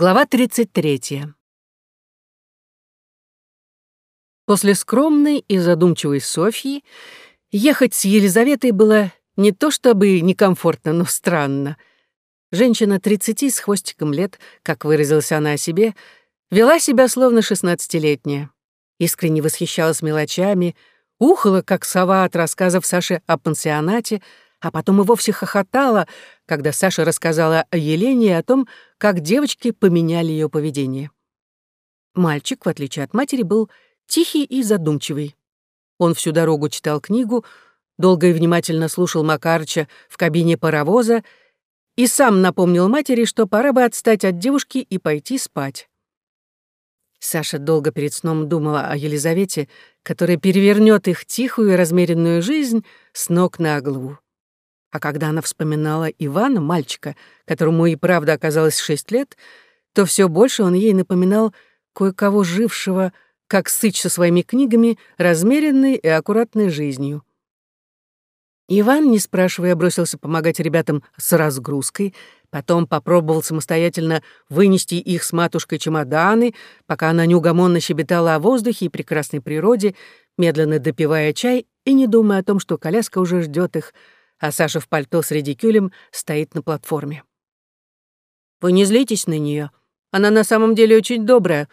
Глава 33. После скромной и задумчивой Софьи ехать с Елизаветой было не то чтобы некомфортно, но странно. Женщина 30 с хвостиком лет, как выразилась она о себе, вела себя словно шестнадцатилетняя. Искренне восхищалась мелочами, ухала, как сова от рассказов Саши о пансионате, а потом и вовсе хохотала, когда Саша рассказала о Елене и о том, как девочки поменяли ее поведение. Мальчик, в отличие от матери, был тихий и задумчивый. Он всю дорогу читал книгу, долго и внимательно слушал Макарча в кабине паровоза и сам напомнил матери, что пора бы отстать от девушки и пойти спать. Саша долго перед сном думала о Елизавете, которая перевернет их тихую и размеренную жизнь с ног на голову. А когда она вспоминала Ивана, мальчика, которому и правда оказалось шесть лет, то все больше он ей напоминал кое-кого жившего, как сыч со своими книгами, размеренной и аккуратной жизнью. Иван, не спрашивая, бросился помогать ребятам с разгрузкой, потом попробовал самостоятельно вынести их с матушкой чемоданы, пока она неугомонно щебетала о воздухе и прекрасной природе, медленно допивая чай и не думая о том, что коляска уже ждет их, а Саша в пальто с редикюлем стоит на платформе. «Вы не злитесь на нее. Она на самом деле очень добрая,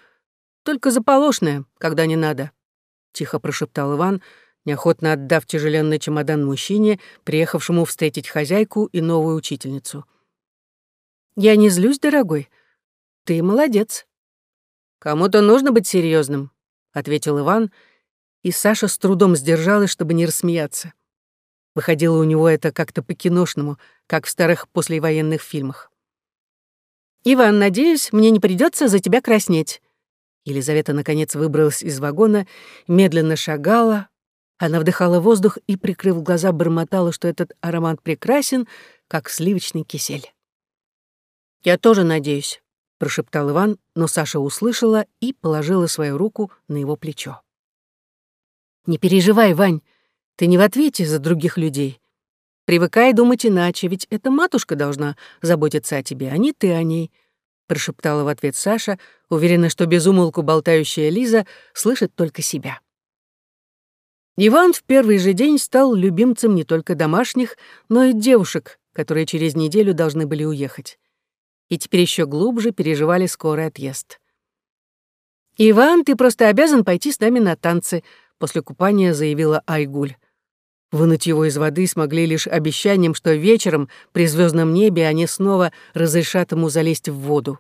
только заполошная, когда не надо», — тихо прошептал Иван, неохотно отдав тяжеленный чемодан мужчине, приехавшему встретить хозяйку и новую учительницу. «Я не злюсь, дорогой. Ты молодец». «Кому-то нужно быть серьезным, ответил Иван, и Саша с трудом сдержалась, чтобы не рассмеяться. Выходило у него это как-то по-киношному, как в старых послевоенных фильмах. «Иван, надеюсь, мне не придется за тебя краснеть». Елизавета, наконец, выбралась из вагона, медленно шагала. Она вдыхала воздух и, прикрыв глаза, бормотала, что этот аромат прекрасен, как сливочный кисель. «Я тоже надеюсь», — прошептал Иван, но Саша услышала и положила свою руку на его плечо. «Не переживай, Вань, ты не в ответе за других людей. Привыкай думать иначе, ведь эта матушка должна заботиться о тебе, а не ты о ней», — прошептала в ответ Саша, уверена, что безумолку болтающая Лиза слышит только себя. Иван в первый же день стал любимцем не только домашних, но и девушек, которые через неделю должны были уехать. И теперь еще глубже переживали скорый отъезд. «Иван, ты просто обязан пойти с нами на танцы», — после купания заявила Айгуль. Вынуть его из воды смогли лишь обещанием, что вечером при звездном небе они снова разрешат ему залезть в воду.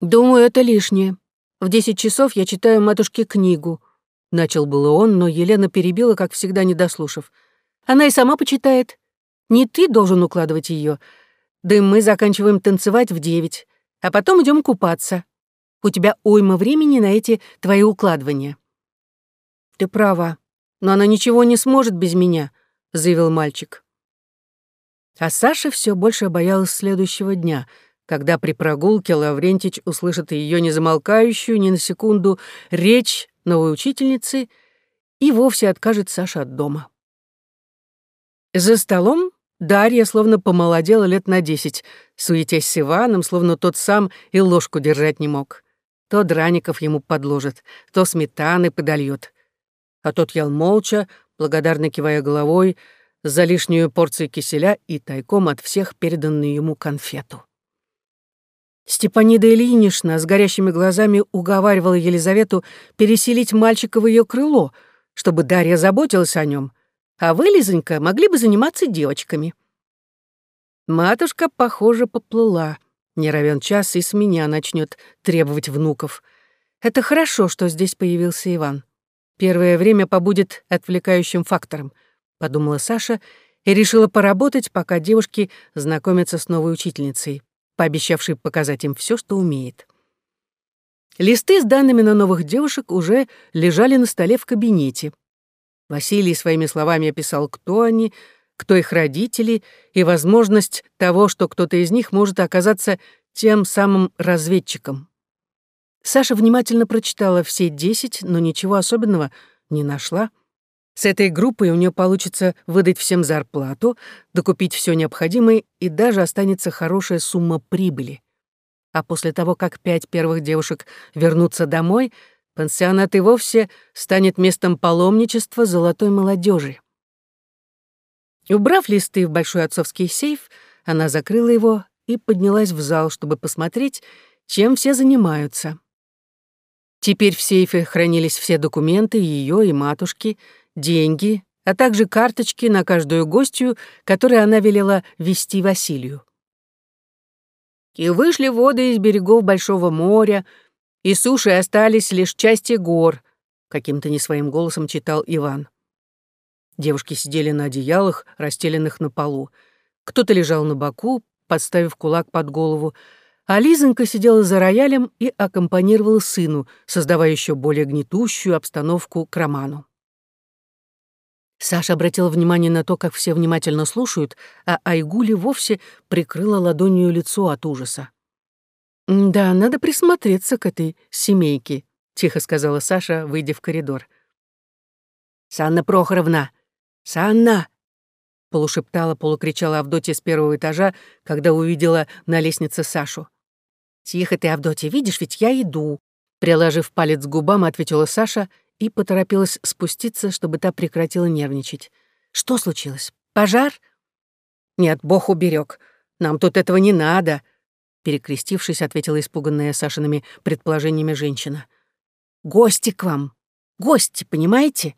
«Думаю, это лишнее. В десять часов я читаю матушке книгу», — начал было он, но Елена перебила, как всегда, не дослушав. «Она и сама почитает. Не ты должен укладывать ее. Да и мы заканчиваем танцевать в девять, а потом идем купаться. У тебя уйма времени на эти твои укладывания». «Ты права», но она ничего не сможет без меня», — заявил мальчик. А Саша все больше боялась следующего дня, когда при прогулке Лаврентич услышит ее незамолкающую ни на секунду речь новой учительницы и вовсе откажет Саше от дома. За столом Дарья словно помолодела лет на десять, суетясь с Иваном, словно тот сам и ложку держать не мог. То драников ему подложит, то сметаны подольет а тот ел молча, благодарно кивая головой, за лишнюю порцию киселя и тайком от всех переданную ему конфету. Степанида Ильинична с горящими глазами уговаривала Елизавету переселить мальчика в ее крыло, чтобы Дарья заботилась о нем, а вы, Лизонька, могли бы заниматься девочками. Матушка, похоже, поплыла. Не равен час и с меня начнет требовать внуков. Это хорошо, что здесь появился Иван. Первое время побудет отвлекающим фактором, подумала Саша и решила поработать, пока девушки знакомятся с новой учительницей, пообещавшей показать им все, что умеет. Листы с данными на новых девушек уже лежали на столе в кабинете. Василий своими словами описал, кто они, кто их родители и возможность того, что кто-то из них может оказаться тем самым разведчиком. Саша внимательно прочитала все десять, но ничего особенного не нашла. С этой группой у нее получится выдать всем зарплату, докупить все необходимое и даже останется хорошая сумма прибыли. А после того, как пять первых девушек вернутся домой, пансионат и вовсе станет местом паломничества золотой молодежи. Убрав листы в большой отцовский сейф, она закрыла его и поднялась в зал, чтобы посмотреть, чем все занимаются. Теперь в сейфе хранились все документы ее и матушки, деньги, а также карточки на каждую гостью, которые она велела вести Василию. И вышли воды из берегов Большого моря, и суши остались лишь части гор, каким-то не своим голосом читал Иван. Девушки сидели на одеялах, расстеленных на полу. Кто-то лежал на боку, подставив кулак под голову, а Лизонька сидела за роялем и аккомпанировала сыну, создавая еще более гнетущую обстановку к роману. Саша обратила внимание на то, как все внимательно слушают, а Айгули вовсе прикрыла ладонью лицо от ужаса. «Да, надо присмотреться к этой семейке», — тихо сказала Саша, выйдя в коридор. «Санна Прохоровна! Санна!» Полушептала, полукричала Авдотья с первого этажа, когда увидела на лестнице Сашу. «Тихо ты, Авдотья, видишь, ведь я иду», приложив палец к губам, ответила Саша и поторопилась спуститься, чтобы та прекратила нервничать. «Что случилось? Пожар?» «Нет, Бог уберег. Нам тут этого не надо», перекрестившись, ответила испуганная Сашиными предположениями женщина. «Гости к вам. Гости, понимаете?»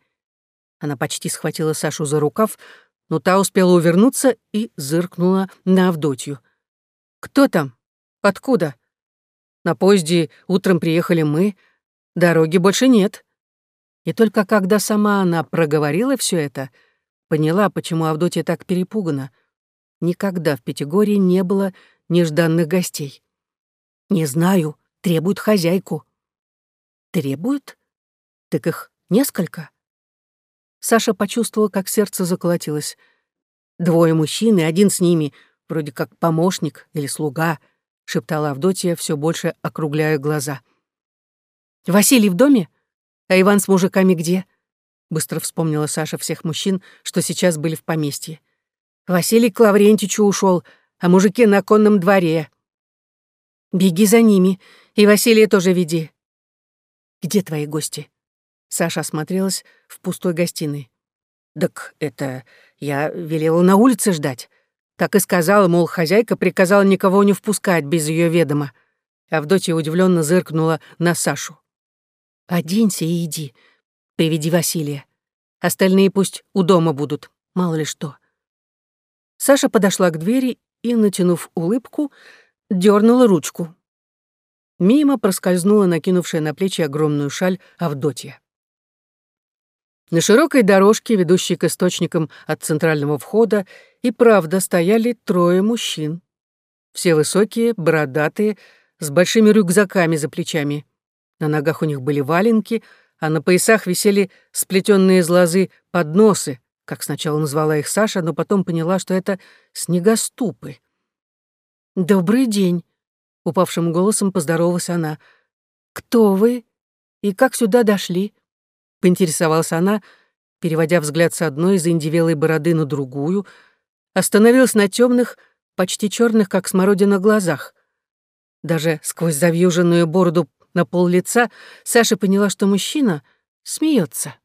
Она почти схватила Сашу за рукав, но та успела увернуться и зыркнула на Авдотью. «Кто там? Откуда?» «На поезде утром приехали мы. Дороги больше нет». И только когда сама она проговорила все это, поняла, почему Авдотья так перепугана. Никогда в Пятигорье не было нежданных гостей. «Не знаю, требуют хозяйку». «Требуют? Так их несколько?» Саша почувствовал, как сердце заколотилось. Двое мужчин и один с ними, вроде как помощник или слуга, шептала Авдотья, все больше округляя глаза. «Василий в доме? А Иван с мужиками где?» Быстро вспомнила Саша всех мужчин, что сейчас были в поместье. «Василий к Лаврентичу ушел, а мужики на конном дворе». «Беги за ними, и Василия тоже веди». «Где твои гости?» Саша осмотрелась в пустой гостиной. «Так это я велела на улице ждать. Так и сказала, мол, хозяйка приказала никого не впускать без ее ведома». Авдотья удивленно зыркнула на Сашу. «Оденься и иди. Приведи Василия. Остальные пусть у дома будут, мало ли что». Саша подошла к двери и, натянув улыбку, дернула ручку. Мимо проскользнула накинувшая на плечи огромную шаль Авдотья. На широкой дорожке, ведущей к источникам от центрального входа, и правда стояли трое мужчин. Все высокие, бородатые, с большими рюкзаками за плечами. На ногах у них были валенки, а на поясах висели сплетенные из лозы подносы, как сначала назвала их Саша, но потом поняла, что это снегоступы. «Добрый день», — упавшим голосом поздоровалась она. «Кто вы? И как сюда дошли?» Поинтересовалась она, переводя взгляд с одной заиндивелой бороды на другую, остановилась на темных, почти черных, как смородина, глазах. Даже сквозь завьюженную бороду на пол лица Саша поняла, что мужчина смеется.